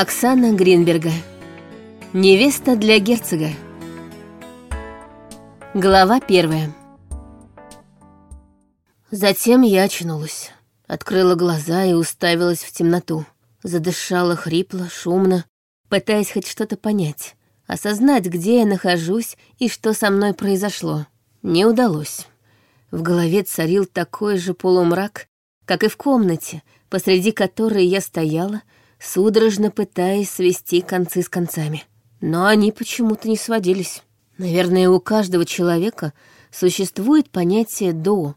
Оксана Гринберга. Невеста для герцога. Глава первая. Затем я очнулась. Открыла глаза и уставилась в темноту. Задышала хрипло, шумно, пытаясь хоть что-то понять. Осознать, где я нахожусь и что со мной произошло. Не удалось. В голове царил такой же полумрак, как и в комнате, посреди которой я стояла, судорожно пытаясь свести концы с концами. Но они почему-то не сводились. Наверное, у каждого человека существует понятие «до»,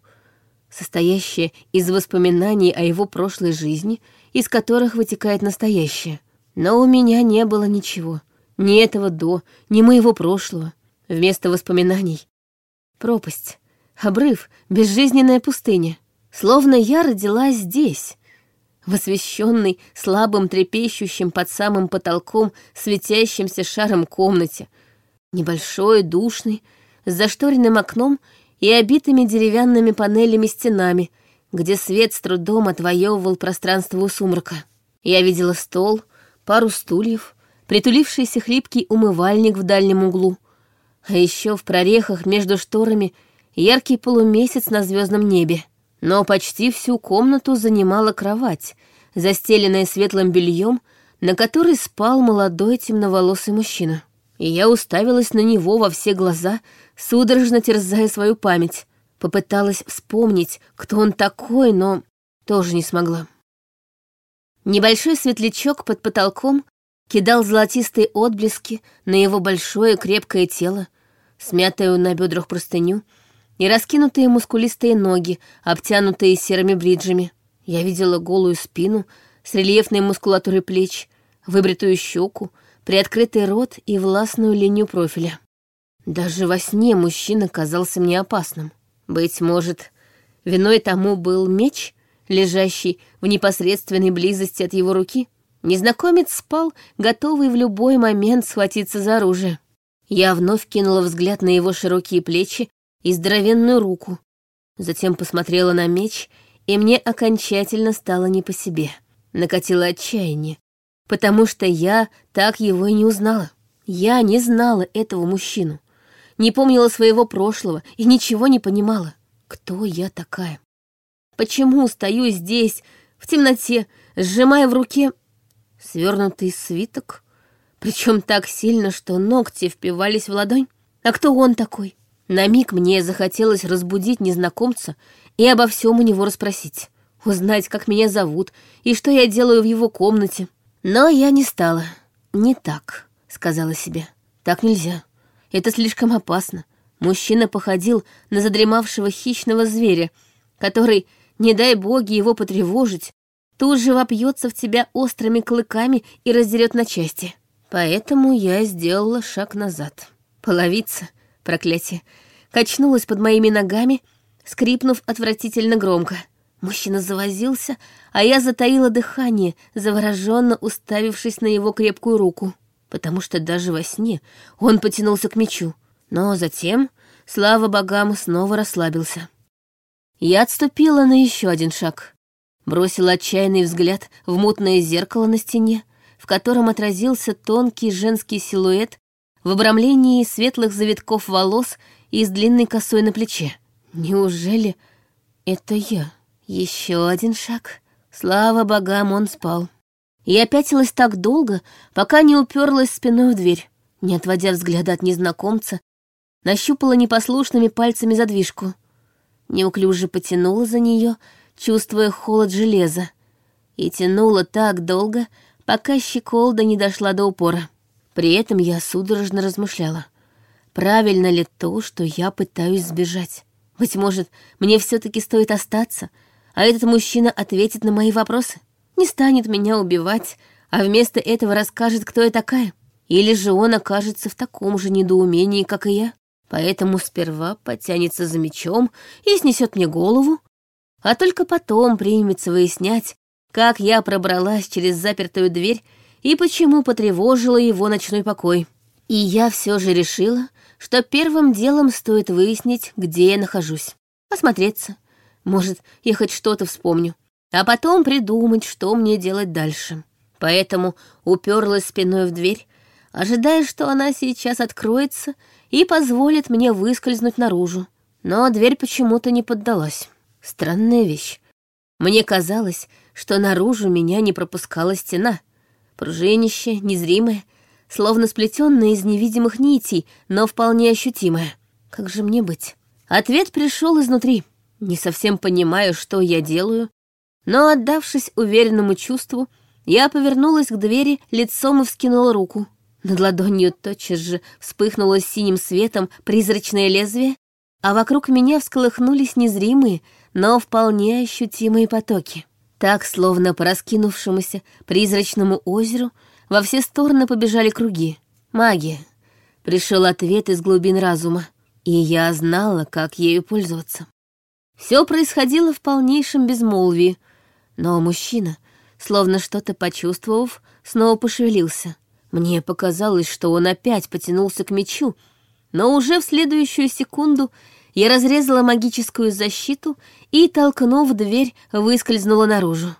состоящее из воспоминаний о его прошлой жизни, из которых вытекает настоящее. Но у меня не было ничего. Ни этого «до», ни моего прошлого. Вместо воспоминаний — пропасть, обрыв, безжизненная пустыня. Словно я родилась здесь, в освещенной слабым трепещущим под самым потолком светящимся шаром комнате, небольшой, душный, с зашторенным окном и обитыми деревянными панелями стенами, где свет с трудом отвоевывал пространство у сумрака. Я видела стол, пару стульев, притулившийся хлипкий умывальник в дальнем углу, а еще в прорехах между шторами яркий полумесяц на звездном небе но почти всю комнату занимала кровать, застеленная светлым бельем, на которой спал молодой темноволосый мужчина. И я уставилась на него во все глаза, судорожно терзая свою память. Попыталась вспомнить, кто он такой, но тоже не смогла. Небольшой светлячок под потолком кидал золотистые отблески на его большое крепкое тело, смятую на бедрах простыню, и раскинутые мускулистые ноги, обтянутые серыми бриджами. Я видела голую спину с рельефной мускулатурой плеч, выбритую щеку, приоткрытый рот и властную линию профиля. Даже во сне мужчина казался мне опасным. Быть может, виной тому был меч, лежащий в непосредственной близости от его руки? Незнакомец спал, готовый в любой момент схватиться за оружие. Я вновь кинула взгляд на его широкие плечи и здоровенную руку. Затем посмотрела на меч, и мне окончательно стало не по себе. Накатило отчаяние, потому что я так его и не узнала. Я не знала этого мужчину, не помнила своего прошлого и ничего не понимала. Кто я такая? Почему стою здесь, в темноте, сжимая в руке свернутый свиток, причем так сильно, что ногти впивались в ладонь? А кто он такой? На миг мне захотелось разбудить незнакомца и обо всем у него расспросить. Узнать, как меня зовут и что я делаю в его комнате. Но я не стала. «Не так», — сказала себе. «Так нельзя. Это слишком опасно. Мужчина походил на задремавшего хищного зверя, который, не дай боги его потревожить, тут же вопьется в тебя острыми клыками и раздерет на части. Поэтому я сделала шаг назад. Половица — проклятие, качнулась под моими ногами, скрипнув отвратительно громко. Мужчина завозился, а я затаила дыхание, завороженно уставившись на его крепкую руку, потому что даже во сне он потянулся к мечу. Но затем, слава богам, снова расслабился. Я отступила на еще один шаг, бросила отчаянный взгляд в мутное зеркало на стене, в котором отразился тонкий женский силуэт в обрамлении светлых завитков волос и с длинной косой на плече. Неужели это я? Еще один шаг. Слава богам, он спал. Я пятилась так долго, пока не уперлась спиной в дверь. Не отводя взгляда от незнакомца, нащупала непослушными пальцами задвижку. Неуклюже потянула за нее, чувствуя холод железа, и тянула так долго, пока щеколда не дошла до упора. При этом я судорожно размышляла, правильно ли то, что я пытаюсь сбежать. Быть может, мне все таки стоит остаться, а этот мужчина ответит на мои вопросы, не станет меня убивать, а вместо этого расскажет, кто я такая. Или же он окажется в таком же недоумении, как и я. Поэтому сперва потянется за мечом и снесет мне голову, а только потом примется выяснять, как я пробралась через запертую дверь и почему потревожила его ночной покой. И я все же решила, что первым делом стоит выяснить, где я нахожусь. Посмотреться. Может, я хоть что-то вспомню. А потом придумать, что мне делать дальше. поэтому уперлась спиной в дверь, ожидая, что она сейчас откроется и позволит мне выскользнуть наружу. Но дверь почему-то не поддалась. Странная вещь. Мне казалось, что наружу меня не пропускала стена. Пружинище, незримое, словно сплетенное из невидимых нитей, но вполне ощутимое. Как же мне быть? Ответ пришел изнутри. Не совсем понимаю, что я делаю, но, отдавшись уверенному чувству, я повернулась к двери, лицом и вскинула руку. Над ладонью тотчас же вспыхнуло синим светом призрачное лезвие, а вокруг меня всколыхнулись незримые, но вполне ощутимые потоки. Так, словно по раскинувшемуся призрачному озеру, во все стороны побежали круги. Магия. Пришел ответ из глубин разума, и я знала, как ею пользоваться. Все происходило в полнейшем безмолвии, но мужчина, словно что-то почувствовав, снова пошевелился. Мне показалось, что он опять потянулся к мечу, но уже в следующую секунду я разрезала магическую защиту и, толкнув дверь, выскользнула наружу.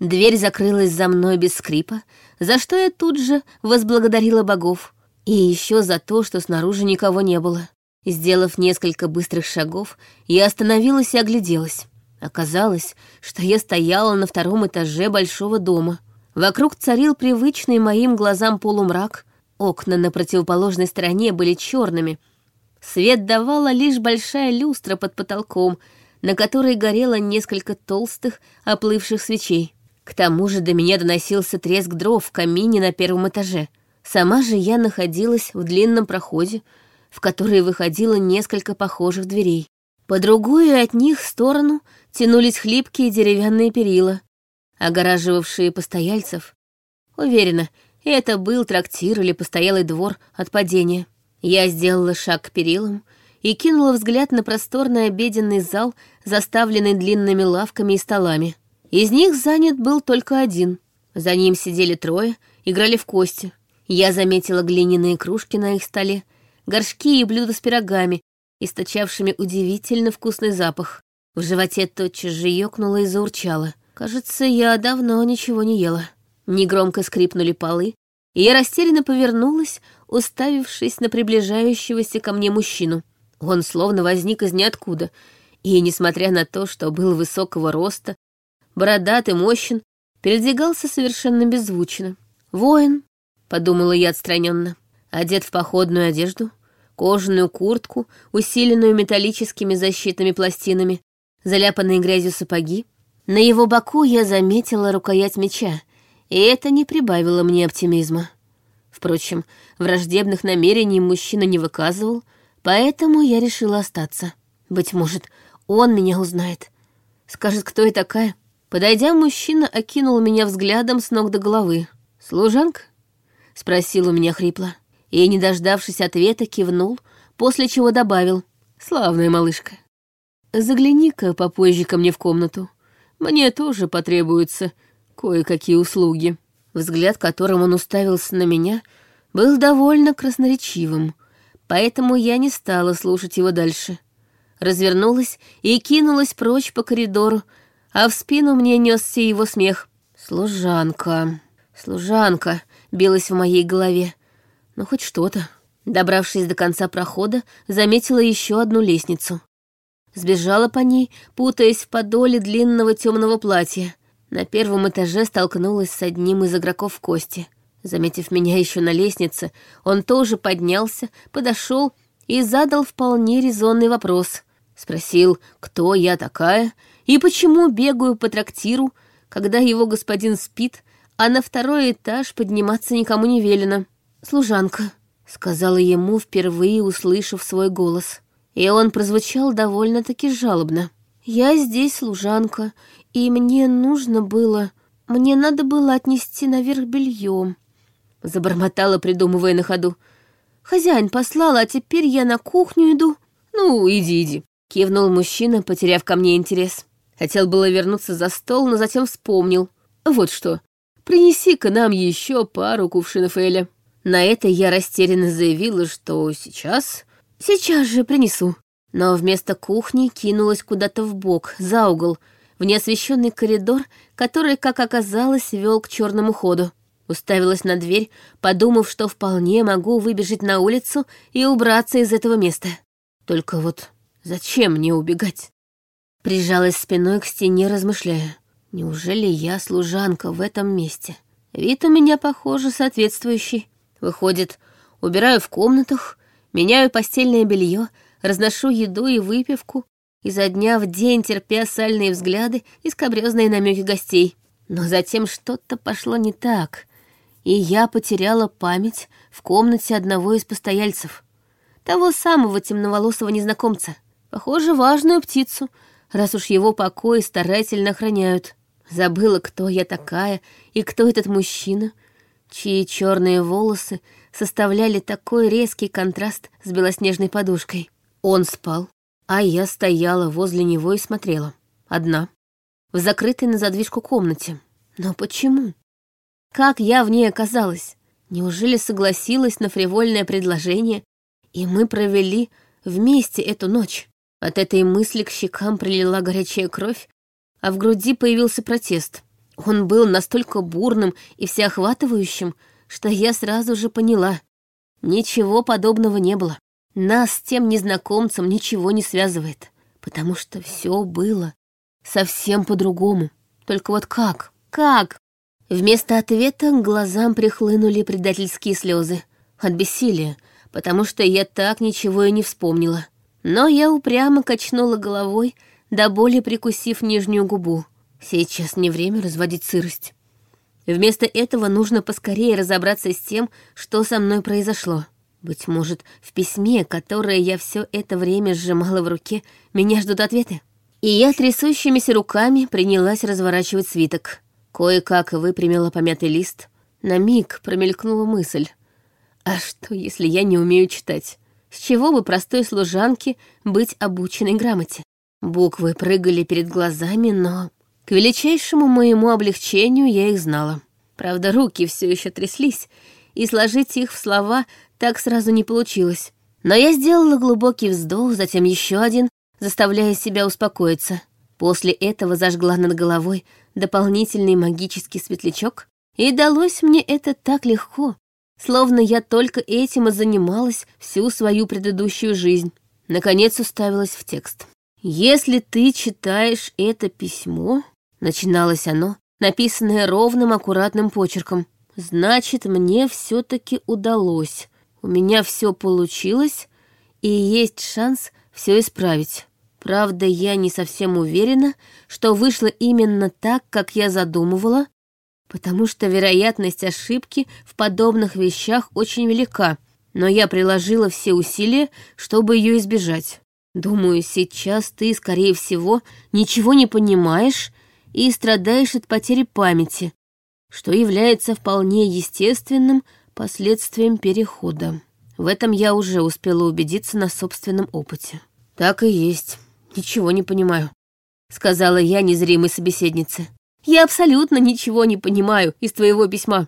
Дверь закрылась за мной без скрипа, за что я тут же возблагодарила богов. И еще за то, что снаружи никого не было. Сделав несколько быстрых шагов, я остановилась и огляделась. Оказалось, что я стояла на втором этаже большого дома. Вокруг царил привычный моим глазам полумрак, окна на противоположной стороне были черными. Свет давала лишь большая люстра под потолком, на которой горело несколько толстых, оплывших свечей. К тому же до меня доносился треск дров в камине на первом этаже. Сама же я находилась в длинном проходе, в который выходило несколько похожих дверей. По другую от них сторону тянулись хлипкие деревянные перила, огораживавшие постояльцев. Уверена, это был трактир или постоялый двор от падения. Я сделала шаг к перилам и кинула взгляд на просторный обеденный зал, заставленный длинными лавками и столами. Из них занят был только один. За ним сидели трое, играли в кости. Я заметила глиняные кружки на их столе, горшки и блюда с пирогами, источавшими удивительно вкусный запах. В животе тотчас же ёкнуло и заурчало. Кажется, я давно ничего не ела. Негромко скрипнули полы, и я растерянно повернулась, уставившись на приближающегося ко мне мужчину. Он словно возник из ниоткуда, и, несмотря на то, что был высокого роста, бородат и мощен, передвигался совершенно беззвучно. «Воин», — подумала я отстраненно, одет в походную одежду, кожаную куртку, усиленную металлическими защитными пластинами, заляпанные грязью сапоги. На его боку я заметила рукоять меча, и это не прибавило мне оптимизма. Впрочем, враждебных намерений мужчина не выказывал, поэтому я решила остаться. Быть может, он меня узнает. Скажет, кто я такая. Подойдя, мужчина окинул меня взглядом с ног до головы. «Служанка?» — спросил у меня хрипло и, не дождавшись ответа, кивнул, после чего добавил «Славная малышка, загляни-ка попозже ко мне в комнату. Мне тоже потребуются кое-какие услуги». Взгляд, которым он уставился на меня, был довольно красноречивым, поэтому я не стала слушать его дальше. Развернулась и кинулась прочь по коридору, а в спину мне несся его смех. «Служанка, служанка», — билась в моей голове. Ну, хоть что-то. Добравшись до конца прохода, заметила еще одну лестницу. Сбежала по ней, путаясь в подоле длинного темного платья. На первом этаже столкнулась с одним из игроков кости. Заметив меня еще на лестнице, он тоже поднялся, подошел и задал вполне резонный вопрос. Спросил, кто я такая и почему бегаю по трактиру, когда его господин спит, а на второй этаж подниматься никому не велено. «Служанка», — сказала ему, впервые услышав свой голос. И он прозвучал довольно-таки жалобно. «Я здесь служанка, и мне нужно было... Мне надо было отнести наверх белье», — забормотала, придумывая на ходу. «Хозяин послал, а теперь я на кухню иду». «Ну, иди, иди», — кивнул мужчина, потеряв ко мне интерес. Хотел было вернуться за стол, но затем вспомнил. «Вот что, принеси-ка нам еще пару кувшинов Эля». На это я растерянно заявила, что сейчас... Сейчас же принесу. Но вместо кухни кинулась куда-то в бок, за угол, в неосвещенный коридор, который, как оказалось, вел к черному ходу. Уставилась на дверь, подумав, что вполне могу выбежать на улицу и убраться из этого места. Только вот зачем мне убегать? Прижалась спиной к стене, размышляя. Неужели я служанка в этом месте? Вид у меня, похоже, соответствующий. Выходит, убираю в комнатах, меняю постельное белье, разношу еду и выпивку, изо дня в день терпя сальные взгляды и скобрёзные намеки гостей. Но затем что-то пошло не так, и я потеряла память в комнате одного из постояльцев, того самого темноволосого незнакомца. Похоже, важную птицу, раз уж его покои старательно охраняют. Забыла, кто я такая и кто этот мужчина, чьи черные волосы составляли такой резкий контраст с белоснежной подушкой. Он спал, а я стояла возле него и смотрела. Одна. В закрытой на задвижку комнате. Но почему? Как я в ней оказалась? Неужели согласилась на фривольное предложение, и мы провели вместе эту ночь? От этой мысли к щекам прилила горячая кровь, а в груди появился протест. Он был настолько бурным и всеохватывающим, что я сразу же поняла. Ничего подобного не было. Нас с тем незнакомцем ничего не связывает, потому что все было совсем по-другому. Только вот как? Как? Вместо ответа к глазам прихлынули предательские слезы. От бессилия, потому что я так ничего и не вспомнила. Но я упрямо качнула головой, до боли прикусив нижнюю губу. Сейчас не время разводить сырость. Вместо этого нужно поскорее разобраться с тем, что со мной произошло. Быть может, в письме, которое я все это время сжимала в руке, меня ждут ответы. И я трясущимися руками принялась разворачивать свиток. Кое-как выпрямила помятый лист. На миг промелькнула мысль. А что, если я не умею читать? С чего бы простой служанке быть обученной грамоте? Буквы прыгали перед глазами, но... К величайшему моему облегчению я их знала. Правда, руки все еще тряслись, и сложить их в слова так сразу не получилось. Но я сделала глубокий вздох, затем еще один, заставляя себя успокоиться. После этого зажгла над головой дополнительный магический светлячок, и далось мне это так легко, словно я только этим и занималась всю свою предыдущую жизнь. Наконец уставилась в текст. «Если ты читаешь это письмо», — начиналось оно, написанное ровным аккуратным почерком, «значит, мне все-таки удалось. У меня все получилось, и есть шанс все исправить. Правда, я не совсем уверена, что вышло именно так, как я задумывала, потому что вероятность ошибки в подобных вещах очень велика, но я приложила все усилия, чтобы ее избежать. Думаю, сейчас ты, скорее всего, ничего не понимаешь и страдаешь от потери памяти, что является вполне естественным последствием перехода. В этом я уже успела убедиться на собственном опыте. Так и есть. Ничего не понимаю, сказала я незримой собеседнице. Я абсолютно ничего не понимаю из твоего письма.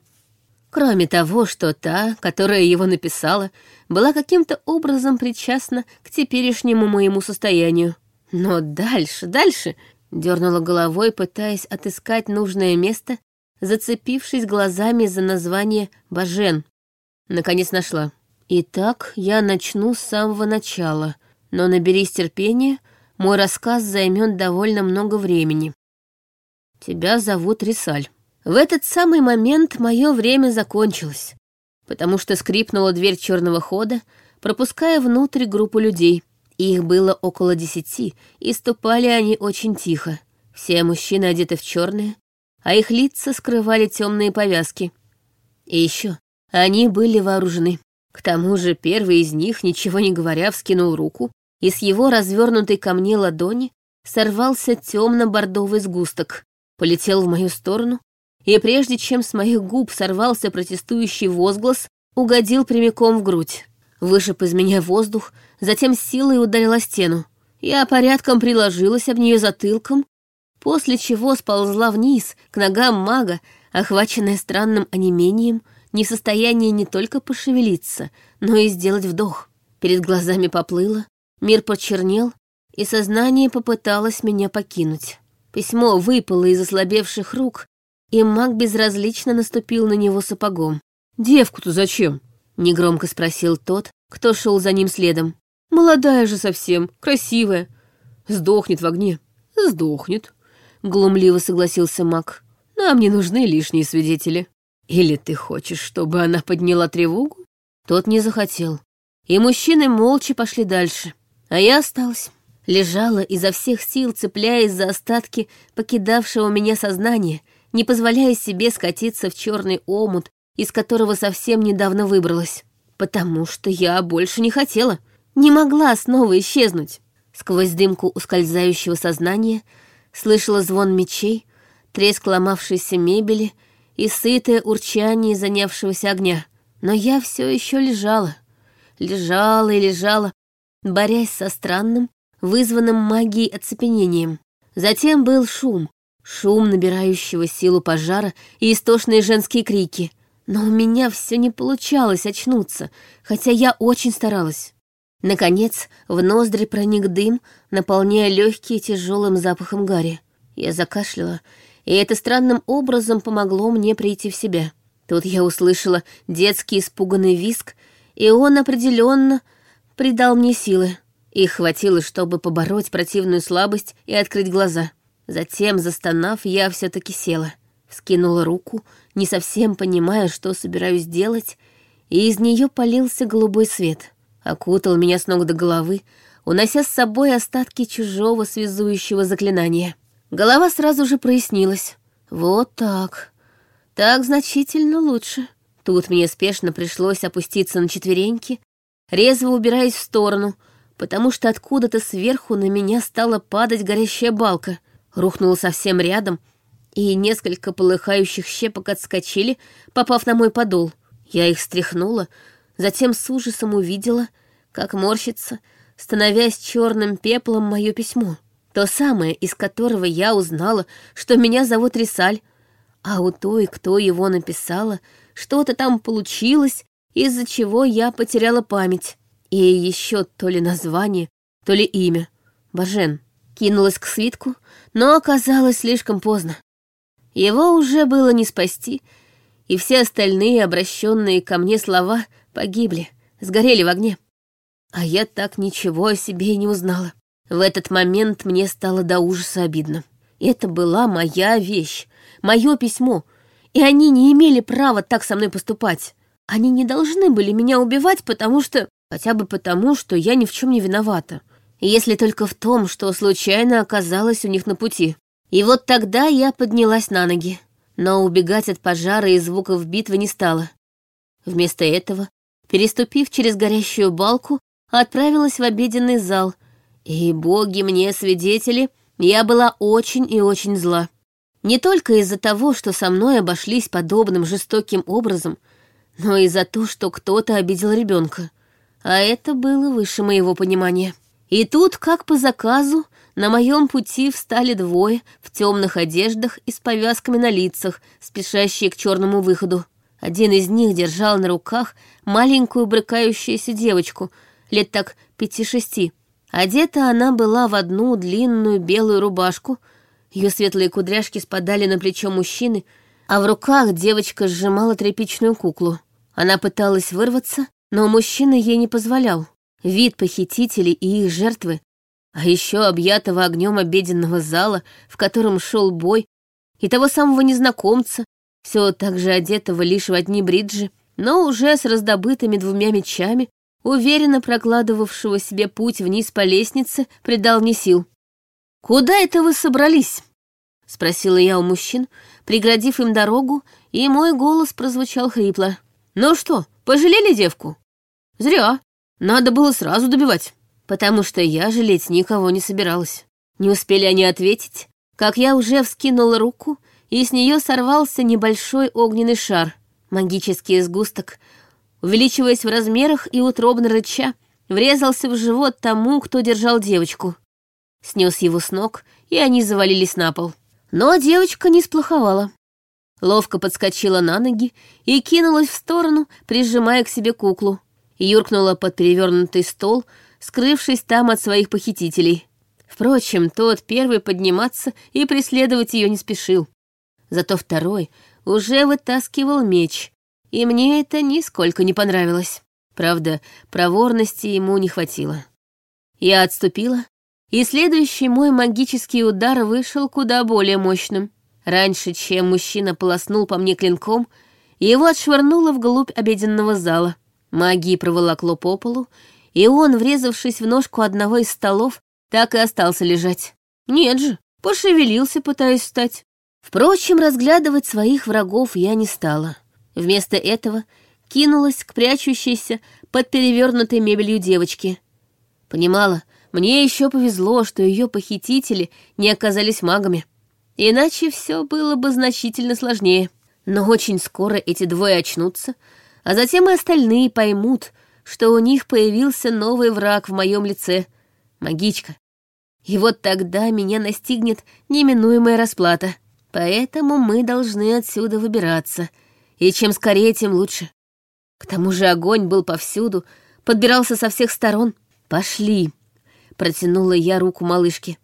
Кроме того, что та, которая его написала, была каким-то образом причастна к теперешнему моему состоянию. Но дальше, дальше, дернула головой, пытаясь отыскать нужное место, зацепившись глазами за название «Бажен». Наконец нашла. Итак, я начну с самого начала, но наберись терпения, мой рассказ займет довольно много времени. Тебя зовут Рисаль. В этот самый момент мое время закончилось, потому что скрипнула дверь черного хода, пропуская внутрь группу людей. Их было около десяти, и ступали они очень тихо. Все мужчины одеты в черное, а их лица скрывали темные повязки. И еще они были вооружены. К тому же первый из них, ничего не говоря, вскинул руку, и с его развернутой ко мне ладони сорвался темно-бордовый сгусток, полетел в мою сторону и прежде чем с моих губ сорвался протестующий возглас, угодил прямиком в грудь. Вышиб из меня воздух, затем силой ударила стену. Я порядком приложилась об нее затылком, после чего сползла вниз, к ногам мага, охваченная странным онемением, не в состоянии не только пошевелиться, но и сделать вдох. Перед глазами поплыло, мир почернел, и сознание попыталось меня покинуть. Письмо выпало из ослабевших рук, и маг безразлично наступил на него сапогом. «Девку-то зачем?» — негромко спросил тот, кто шел за ним следом. «Молодая же совсем, красивая. Сдохнет в огне». «Сдохнет», — глумливо согласился маг. «Нам не нужны лишние свидетели. Или ты хочешь, чтобы она подняла тревогу?» Тот не захотел. И мужчины молча пошли дальше. А я осталась. Лежала изо всех сил, цепляясь за остатки покидавшего меня сознания, не позволяя себе скатиться в черный омут, из которого совсем недавно выбралась. Потому что я больше не хотела, не могла снова исчезнуть. Сквозь дымку ускользающего сознания слышала звон мечей, треск ломавшейся мебели и сытое урчание занявшегося огня. Но я все еще лежала, лежала и лежала, борясь со странным, вызванным магией оцепенением. Затем был шум, шум набирающего силу пожара и истошные женские крики. Но у меня все не получалось очнуться, хотя я очень старалась. Наконец, в ноздри проник дым, наполняя легкие тяжелым запахом гари. Я закашляла, и это странным образом помогло мне прийти в себя. Тут я услышала детский испуганный виск, и он определенно придал мне силы. Их хватило, чтобы побороть противную слабость и открыть глаза. Затем, застонав, я все таки села. Скинула руку, не совсем понимая, что собираюсь делать, и из нее полился голубой свет. Окутал меня с ног до головы, унося с собой остатки чужого связующего заклинания. Голова сразу же прояснилась. Вот так. Так значительно лучше. Тут мне спешно пришлось опуститься на четвереньки, резво убираясь в сторону — потому что откуда-то сверху на меня стала падать горящая балка, рухнула совсем рядом, и несколько полыхающих щепок отскочили, попав на мой подол. Я их стряхнула, затем с ужасом увидела, как морщится, становясь черным пеплом мое письмо. То самое, из которого я узнала, что меня зовут Рисаль, а у той, кто его написала, что-то там получилось, из-за чего я потеряла память. И еще то ли название, то ли имя. Бажен. Кинулась к свитку, но оказалось слишком поздно. Его уже было не спасти, и все остальные обращенные ко мне слова погибли, сгорели в огне. А я так ничего о себе и не узнала. В этот момент мне стало до ужаса обидно. Это была моя вещь, мое письмо, и они не имели права так со мной поступать. Они не должны были меня убивать, потому что... Хотя бы потому, что я ни в чем не виновата. Если только в том, что случайно оказалась у них на пути. И вот тогда я поднялась на ноги. Но убегать от пожара и звуков битвы не стала. Вместо этого, переступив через горящую балку, отправилась в обеденный зал. И, боги мне свидетели, я была очень и очень зла. Не только из-за того, что со мной обошлись подобным жестоким образом, но и за то, что кто-то обидел ребенка а это было выше моего понимания. И тут, как по заказу, на моем пути встали двое в темных одеждах и с повязками на лицах, спешащие к черному выходу. Один из них держал на руках маленькую брыкающуюся девочку, лет так пяти-шести. Одета она была в одну длинную белую рубашку, ее светлые кудряшки спадали на плечо мужчины, а в руках девочка сжимала тряпичную куклу. Она пыталась вырваться, но мужчина ей не позволял. Вид похитителей и их жертвы, а еще объятого огнем обеденного зала, в котором шел бой, и того самого незнакомца, все так же одетого лишь в одни бриджи, но уже с раздобытыми двумя мечами, уверенно прокладывавшего себе путь вниз по лестнице, придал мне сил. «Куда это вы собрались?» — спросила я у мужчин, преградив им дорогу, и мой голос прозвучал хрипло. «Ну что, пожалели девку?» Зря. Надо было сразу добивать. Потому что я жалеть никого не собиралась. Не успели они ответить, как я уже вскинула руку, и с нее сорвался небольшой огненный шар. Магический сгусток, увеличиваясь в размерах и утробно рыча, врезался в живот тому, кто держал девочку. Снес его с ног, и они завалились на пол. Но девочка не сплоховала. Ловко подскочила на ноги и кинулась в сторону, прижимая к себе куклу юркнула под перевернутый стол, скрывшись там от своих похитителей. Впрочем, тот первый подниматься и преследовать ее не спешил. Зато второй уже вытаскивал меч, и мне это нисколько не понравилось. Правда, проворности ему не хватило. Я отступила, и следующий мой магический удар вышел куда более мощным. Раньше, чем мужчина полоснул по мне клинком, его отшвырнуло вглубь обеденного зала. Магии проволокло по полу, и он, врезавшись в ножку одного из столов, так и остался лежать. Нет же, пошевелился, пытаясь встать. Впрочем, разглядывать своих врагов я не стала. Вместо этого кинулась к прячущейся под перевернутой мебелью девочке. Понимала, мне еще повезло, что ее похитители не оказались магами. Иначе все было бы значительно сложнее. Но очень скоро эти двое очнутся, а затем и остальные поймут, что у них появился новый враг в моем лице — магичка. И вот тогда меня настигнет неминуемая расплата. Поэтому мы должны отсюда выбираться. И чем скорее, тем лучше. К тому же огонь был повсюду, подбирался со всех сторон. «Пошли!» — протянула я руку малышке.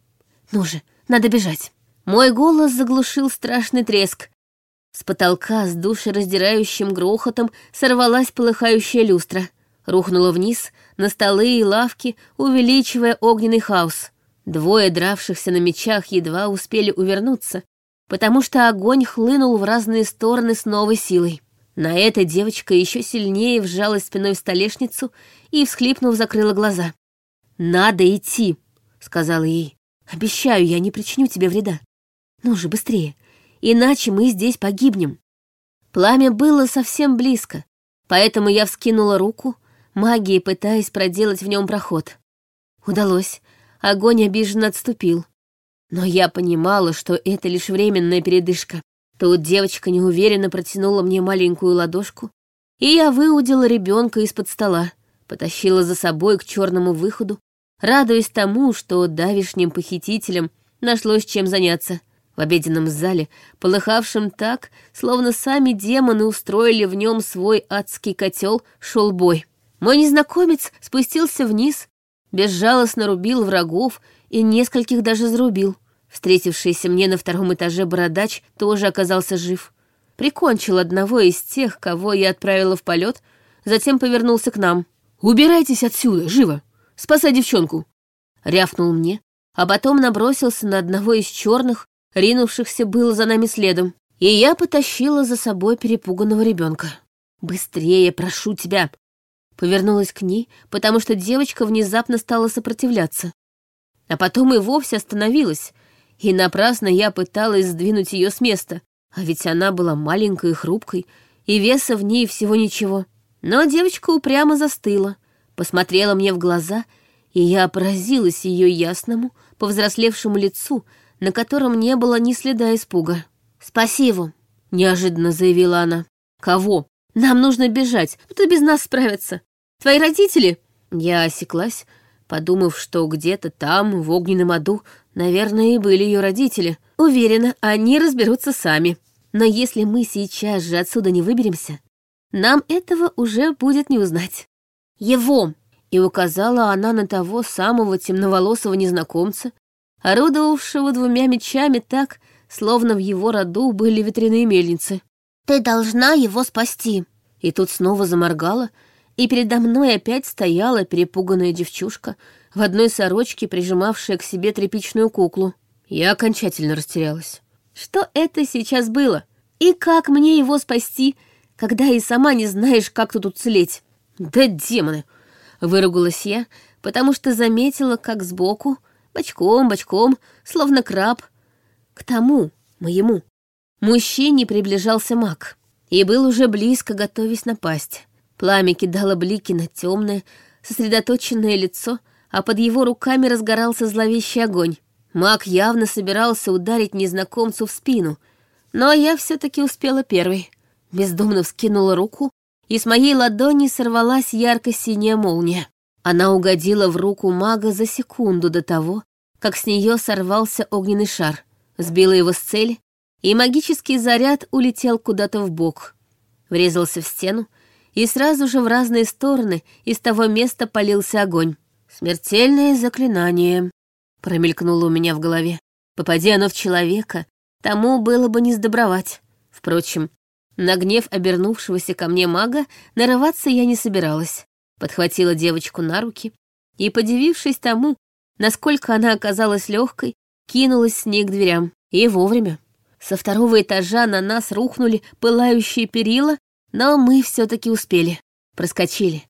«Ну же, надо бежать!» Мой голос заглушил страшный треск. С потолка с душераздирающим грохотом сорвалась полыхающая люстра. Рухнула вниз, на столы и лавки, увеличивая огненный хаос. Двое дравшихся на мечах едва успели увернуться, потому что огонь хлынул в разные стороны с новой силой. На это девочка еще сильнее вжалась спиной в столешницу и, всхлипнув, закрыла глаза. «Надо идти», — сказала ей. «Обещаю, я не причиню тебе вреда. Ну же, быстрее, иначе мы здесь погибнем». Пламя было совсем близко, поэтому я вскинула руку, магией пытаясь проделать в нем проход. Удалось, огонь обиженно отступил. Но я понимала, что это лишь временная передышка. Тут девочка неуверенно протянула мне маленькую ладошку, и я выудила ребенка из-под стола, потащила за собой к черному выходу, радуясь тому, что давишним похитителям нашлось чем заняться. В обеденном зале, полыхавшем так, словно сами демоны устроили в нем свой адский котел, шел бой. Мой незнакомец спустился вниз, безжалостно рубил врагов и нескольких даже зарубил. Встретившийся мне на втором этаже бородач тоже оказался жив. Прикончил одного из тех, кого я отправила в полет, затем повернулся к нам. «Убирайтесь отсюда, живо! Спасай девчонку!» Рявкнул мне, а потом набросился на одного из черных, ринувшихся было за нами следом. И я потащила за собой перепуганного ребенка. «Быстрее, прошу тебя!» Повернулась к ней, потому что девочка внезапно стала сопротивляться а потом и вовсе остановилась, и напрасно я пыталась сдвинуть ее с места, а ведь она была маленькой и хрупкой, и веса в ней всего ничего. Но девочка упрямо застыла, посмотрела мне в глаза, и я поразилась ее ясному, повзрослевшему лицу, на котором не было ни следа испуга. «Спасибо», — неожиданно заявила она. «Кого? Нам нужно бежать, кто без нас справится. Твои родители?» Я осеклась, подумав, что где-то там, в огненном аду, наверное, и были ее родители. Уверена, они разберутся сами. Но если мы сейчас же отсюда не выберемся, нам этого уже будет не узнать. Его! И указала она на того самого темноволосого незнакомца, орудовавшего двумя мечами так, словно в его роду были ветряные мельницы. «Ты должна его спасти!» И тут снова заморгала, и передо мной опять стояла перепуганная девчушка в одной сорочке, прижимавшая к себе тряпичную куклу. Я окончательно растерялась. Что это сейчас было? И как мне его спасти, когда и сама не знаешь, как тут уцелеть? Да демоны! Выругалась я, потому что заметила, как сбоку, бочком-бочком, словно краб, к тому, моему, мужчине приближался маг и был уже близко, готовясь напасть. Пламя кидало блики на темное, сосредоточенное лицо, а под его руками разгорался зловещий огонь. Маг явно собирался ударить незнакомцу в спину, но я все-таки успела первой. Бездумно вскинула руку, и с моей ладони сорвалась ярко-синяя молния. Она угодила в руку мага за секунду до того, как с нее сорвался огненный шар, сбила его с цели, и магический заряд улетел куда-то в бок, врезался в стену, и сразу же в разные стороны из того места полился огонь. «Смертельное заклинание», — промелькнуло у меня в голове. Попади оно в человека, тому было бы не сдобровать. Впрочем, на гнев обернувшегося ко мне мага нарываться я не собиралась. Подхватила девочку на руки и, подивившись тому, насколько она оказалась легкой, кинулась с ней к дверям. И вовремя. Со второго этажа на нас рухнули пылающие перила, но мы все-таки успели. Проскочили.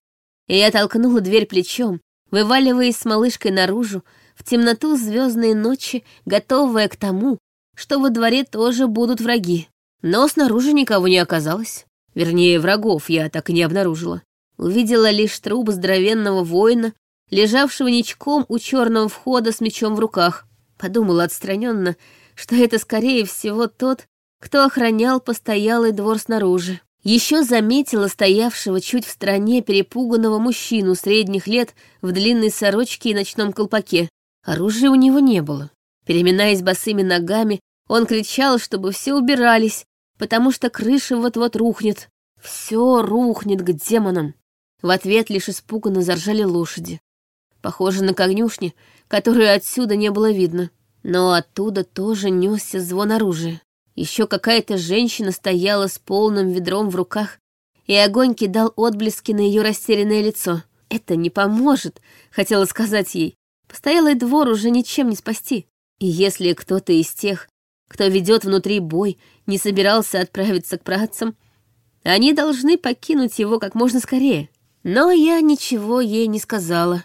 И я толкнула дверь плечом, вываливаясь с малышкой наружу, в темноту звездной ночи, готовая к тому, что во дворе тоже будут враги. Но снаружи никого не оказалось. Вернее, врагов я так и не обнаружила. Увидела лишь труп здоровенного воина, лежавшего ничком у черного входа с мечом в руках. Подумала отстраненно, что это, скорее всего, тот, кто охранял постоялый двор снаружи. Еще заметила стоявшего чуть в стороне перепуганного мужчину средних лет в длинной сорочке и ночном колпаке. Оружия у него не было. Переминаясь босыми ногами, он кричал, чтобы все убирались, потому что крыша вот-вот рухнет. Все рухнет к демонам. В ответ лишь испуганно заржали лошади. Похоже на конюшни, которую отсюда не было видно. Но оттуда тоже несся звон оружия. Еще какая-то женщина стояла с полным ведром в руках, и огонь кидал отблески на ее растерянное лицо. «Это не поможет», — хотела сказать ей. «Постоялый двор уже ничем не спасти. И если кто-то из тех, кто ведет внутри бой, не собирался отправиться к працам, они должны покинуть его как можно скорее. Но я ничего ей не сказала.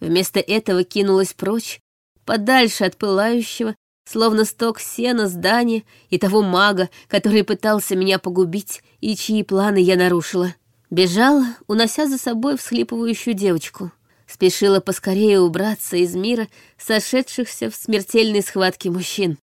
Вместо этого кинулась прочь, подальше от пылающего, словно сток сена здания и того мага, который пытался меня погубить и чьи планы я нарушила. Бежала, унося за собой всхлипывающую девочку. Спешила поскорее убраться из мира сошедшихся в смертельной схватке мужчин.